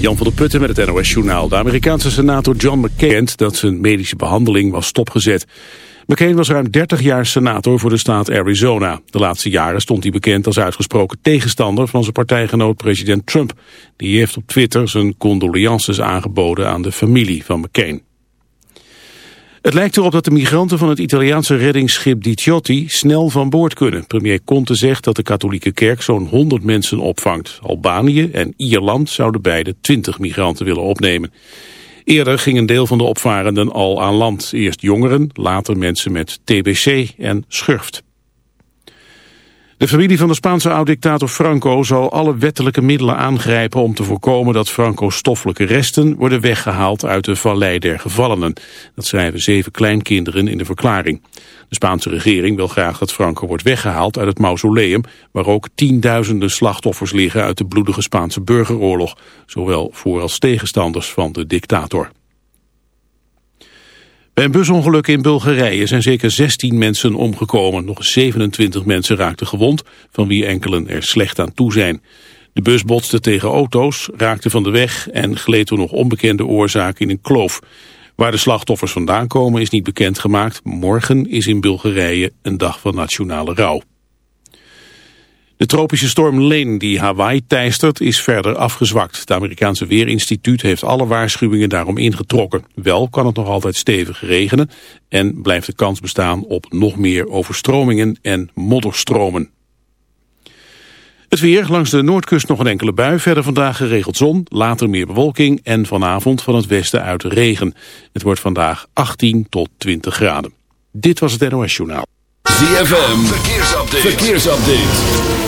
Jan van der Putten met het NOS-journaal. De Amerikaanse senator John McCain dat zijn medische behandeling was stopgezet. McCain was ruim 30 jaar senator voor de staat Arizona. De laatste jaren stond hij bekend als uitgesproken tegenstander van zijn partijgenoot president Trump. Die heeft op Twitter zijn condolences aangeboden aan de familie van McCain. Het lijkt erop dat de migranten van het Italiaanse reddingsschip Di Ciotti snel van boord kunnen. Premier Conte zegt dat de katholieke kerk zo'n 100 mensen opvangt. Albanië en Ierland zouden beide 20 migranten willen opnemen. Eerder ging een deel van de opvarenden al aan land. Eerst jongeren, later mensen met TBC en schurft. De familie van de Spaanse oud-dictator Franco zal alle wettelijke middelen aangrijpen om te voorkomen dat Franco's stoffelijke resten worden weggehaald uit de Vallei der Gevallenen. Dat schrijven zeven kleinkinderen in de verklaring. De Spaanse regering wil graag dat Franco wordt weggehaald uit het mausoleum, waar ook tienduizenden slachtoffers liggen uit de bloedige Spaanse burgeroorlog, zowel voor als tegenstanders van de dictator. Bij een busongeluk in Bulgarije zijn zeker 16 mensen omgekomen. Nog 27 mensen raakten gewond, van wie enkelen er slecht aan toe zijn. De bus botste tegen auto's, raakte van de weg en gleed door nog onbekende oorzaak in een kloof. Waar de slachtoffers vandaan komen is niet bekendgemaakt. Morgen is in Bulgarije een dag van nationale rouw. De tropische storm Leen die Hawaii teistert is verder afgezwakt. Het Amerikaanse Weerinstituut heeft alle waarschuwingen daarom ingetrokken. Wel kan het nog altijd stevig regenen en blijft de kans bestaan op nog meer overstromingen en modderstromen. Het weer, langs de noordkust nog een enkele bui. Verder vandaag geregeld zon, later meer bewolking en vanavond van het westen uit regen. Het wordt vandaag 18 tot 20 graden. Dit was het NOS Journaal. ZFM, verkeersupdate. verkeersupdate.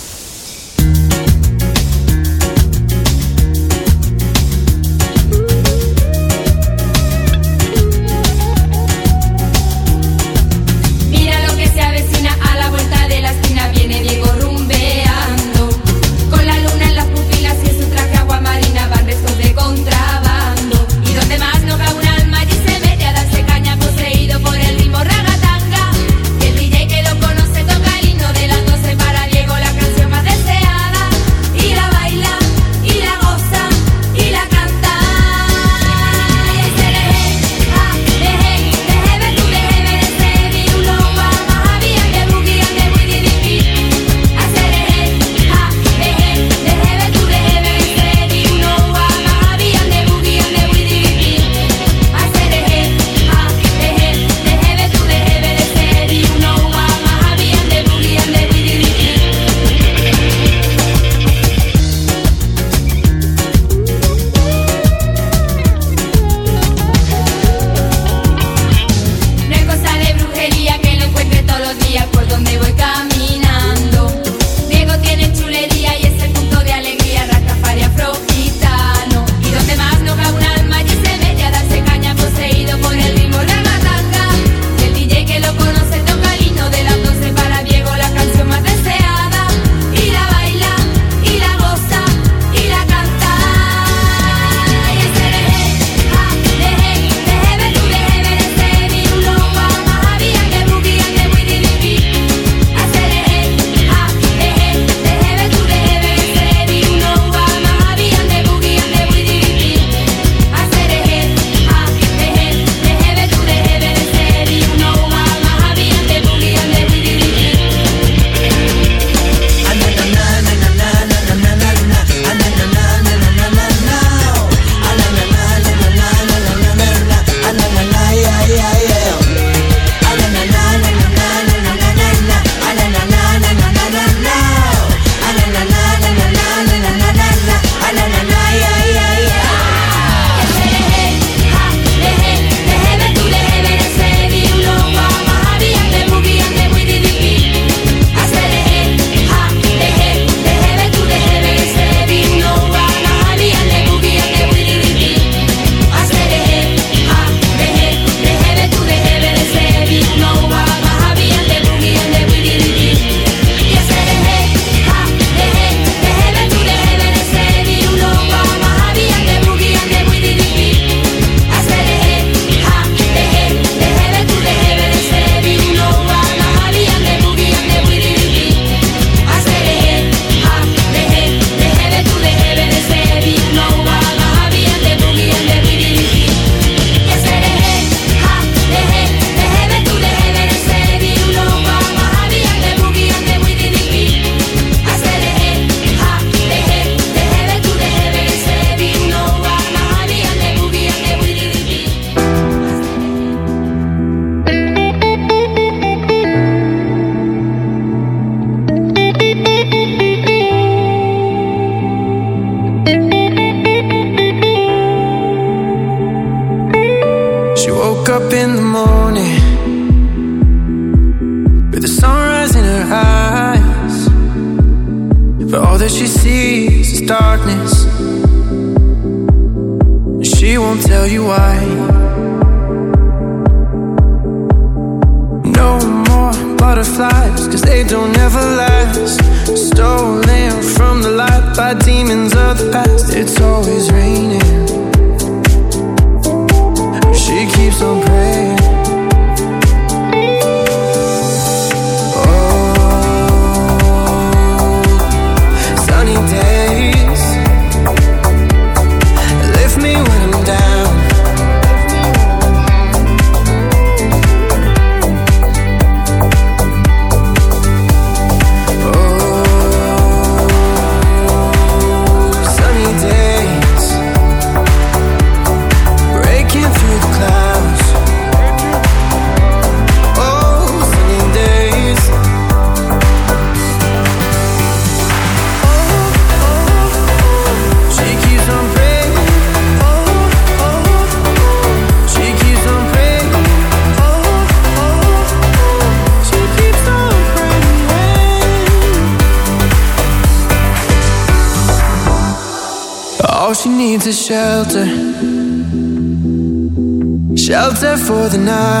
For the night.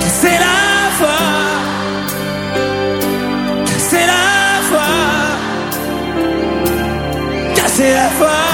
c'est la foi, c'est la foi, c'est la foi.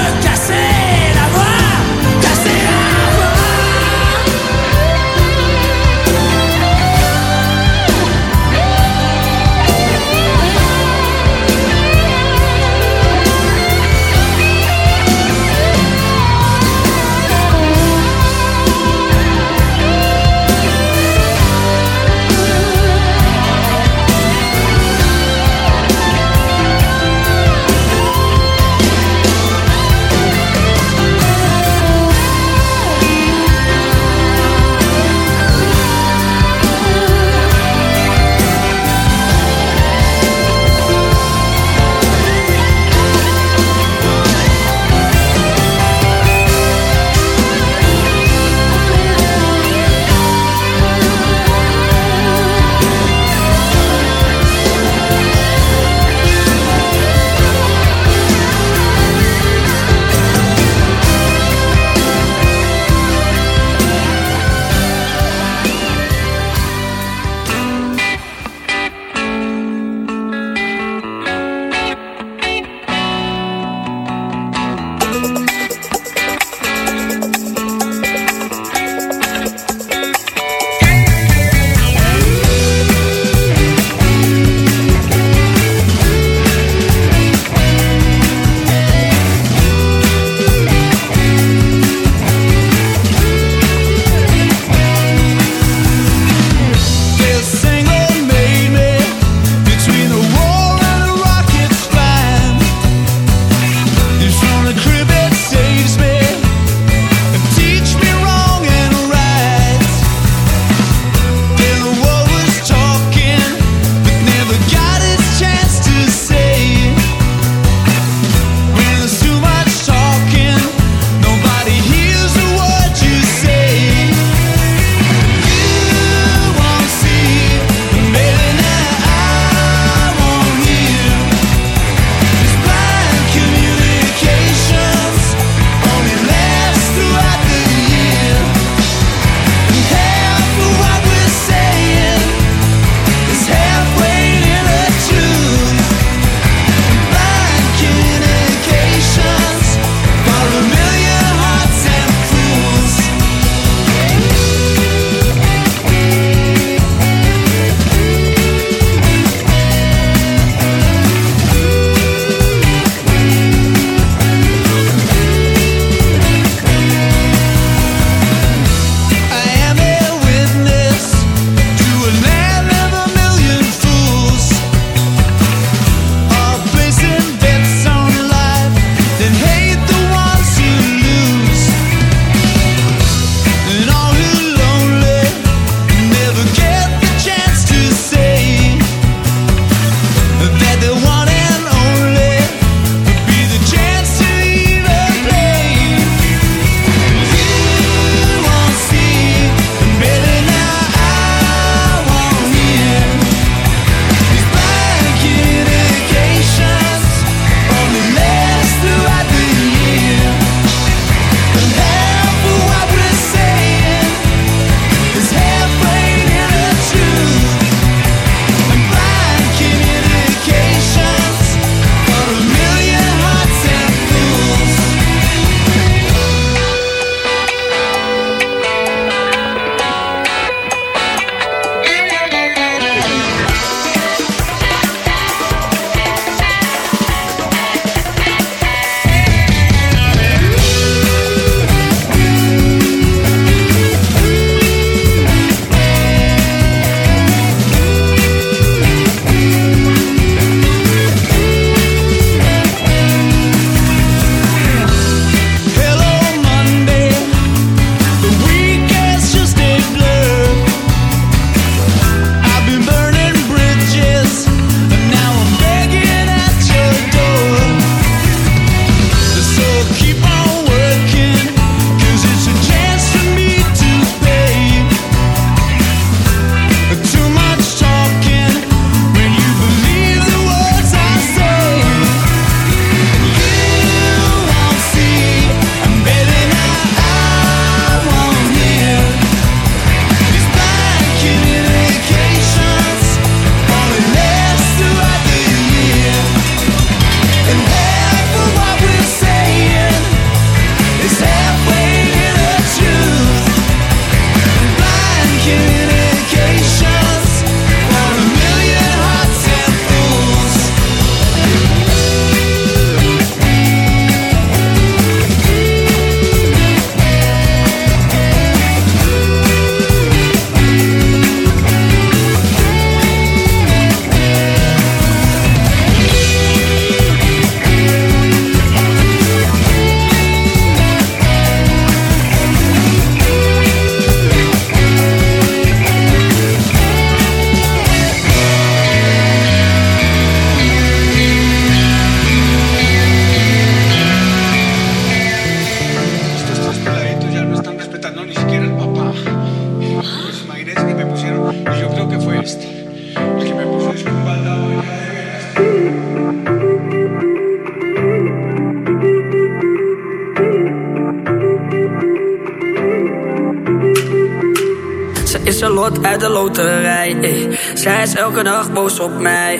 elke dag boos op mij.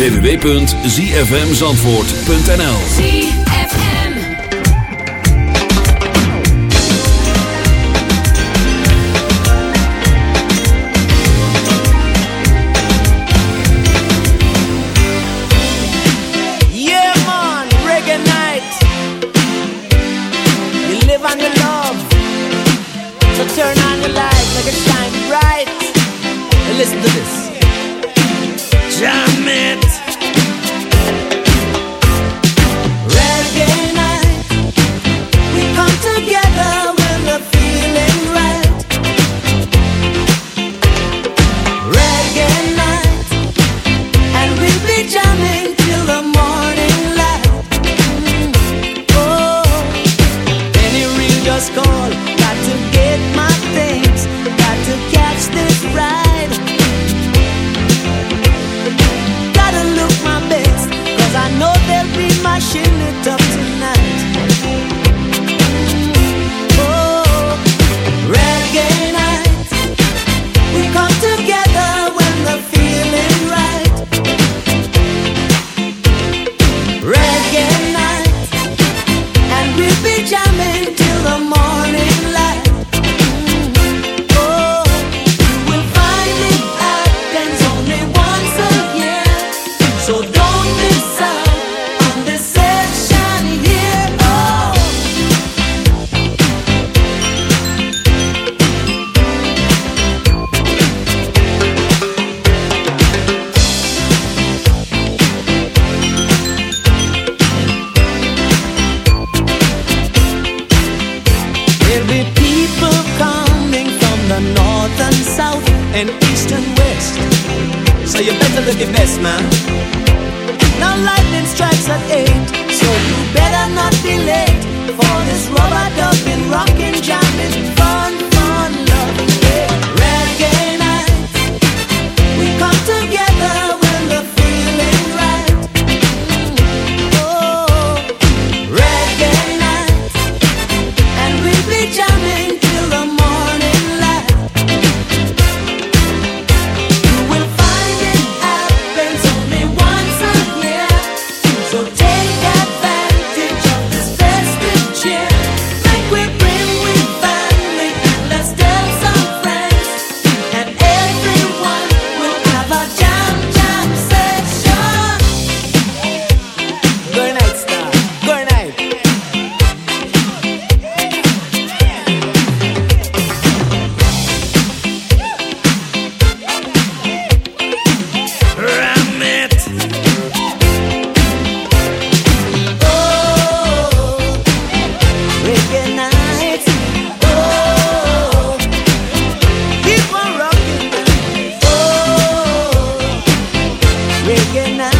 www.zfmzandvoort.nl Pequeña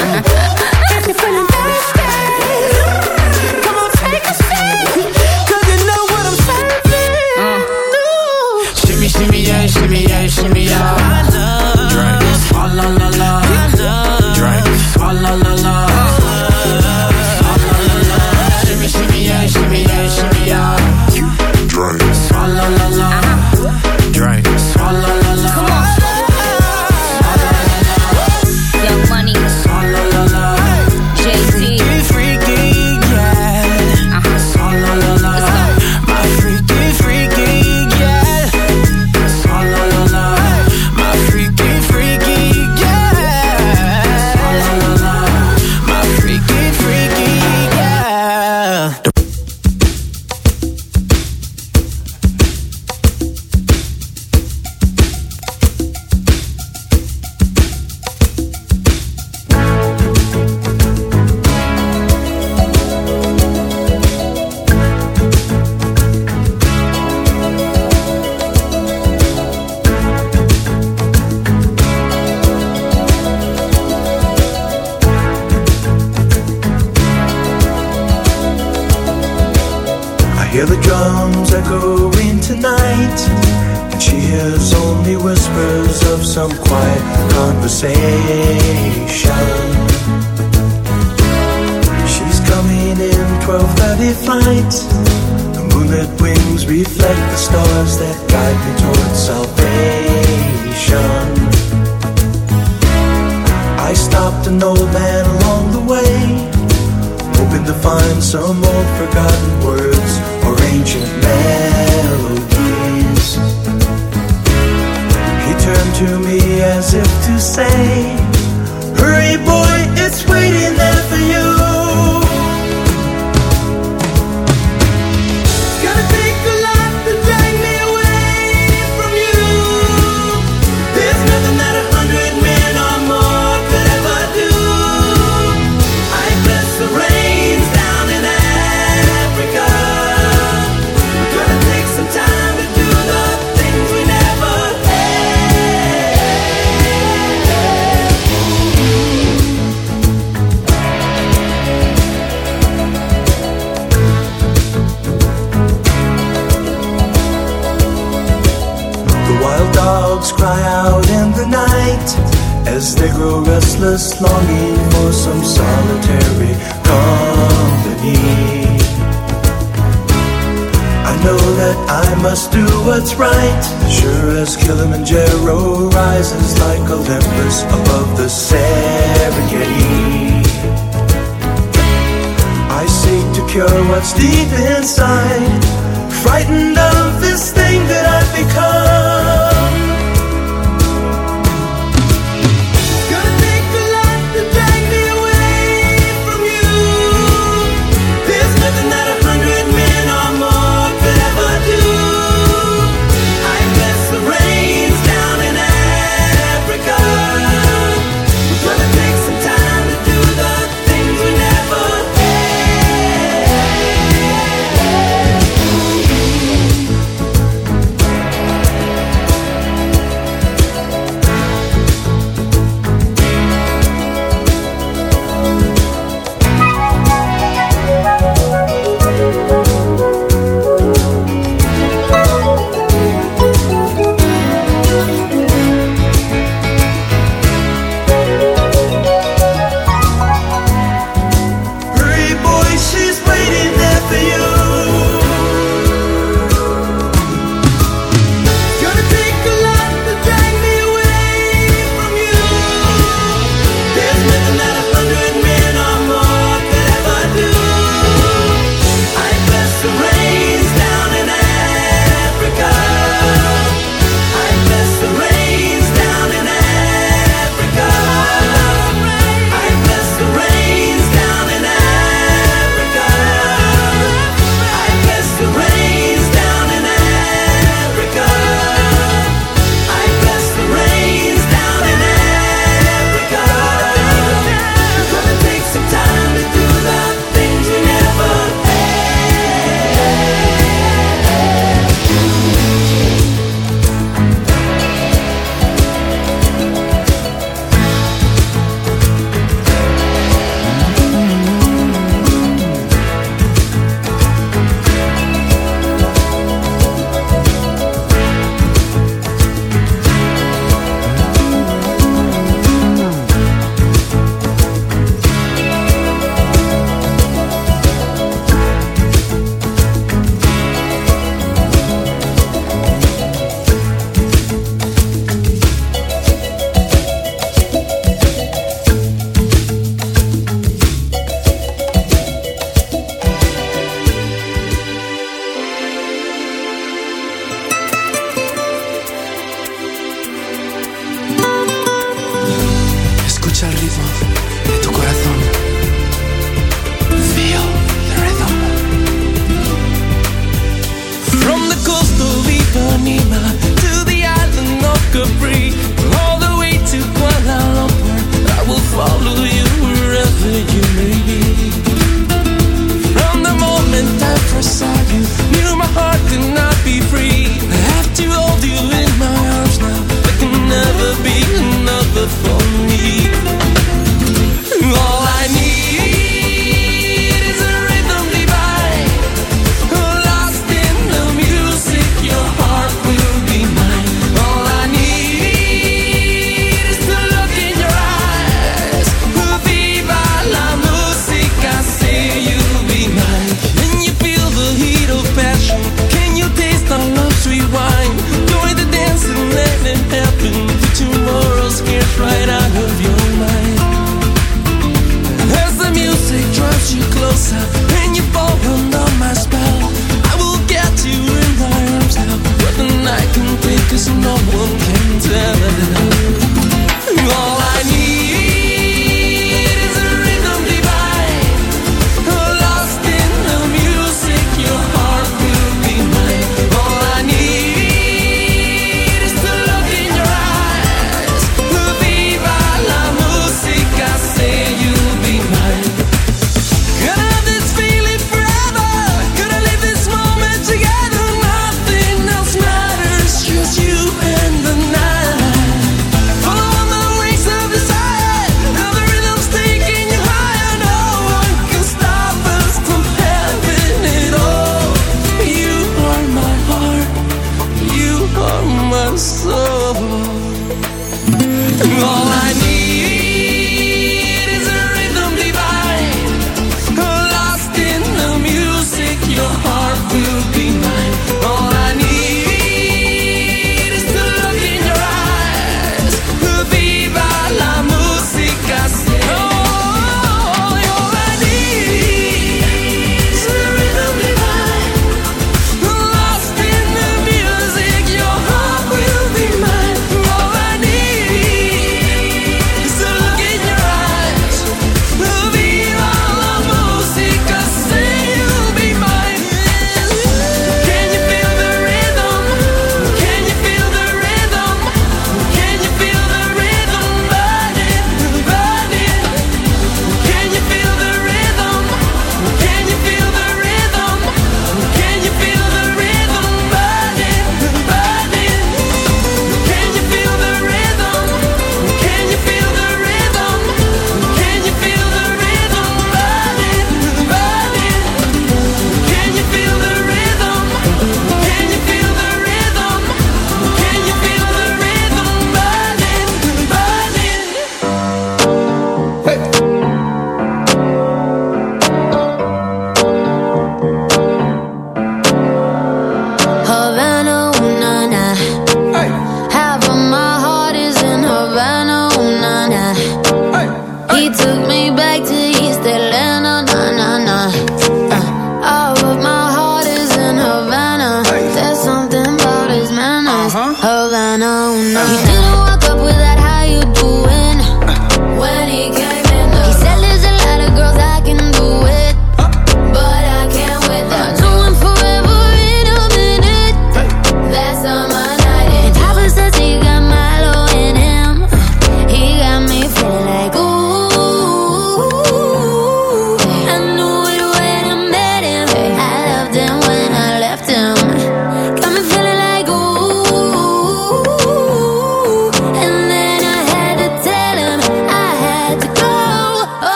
Come on, take a you know what I'm Shimmy, shimmy, yeah, shimmy, yeah, shimmy, yeah. I love. Drink. La, la, la.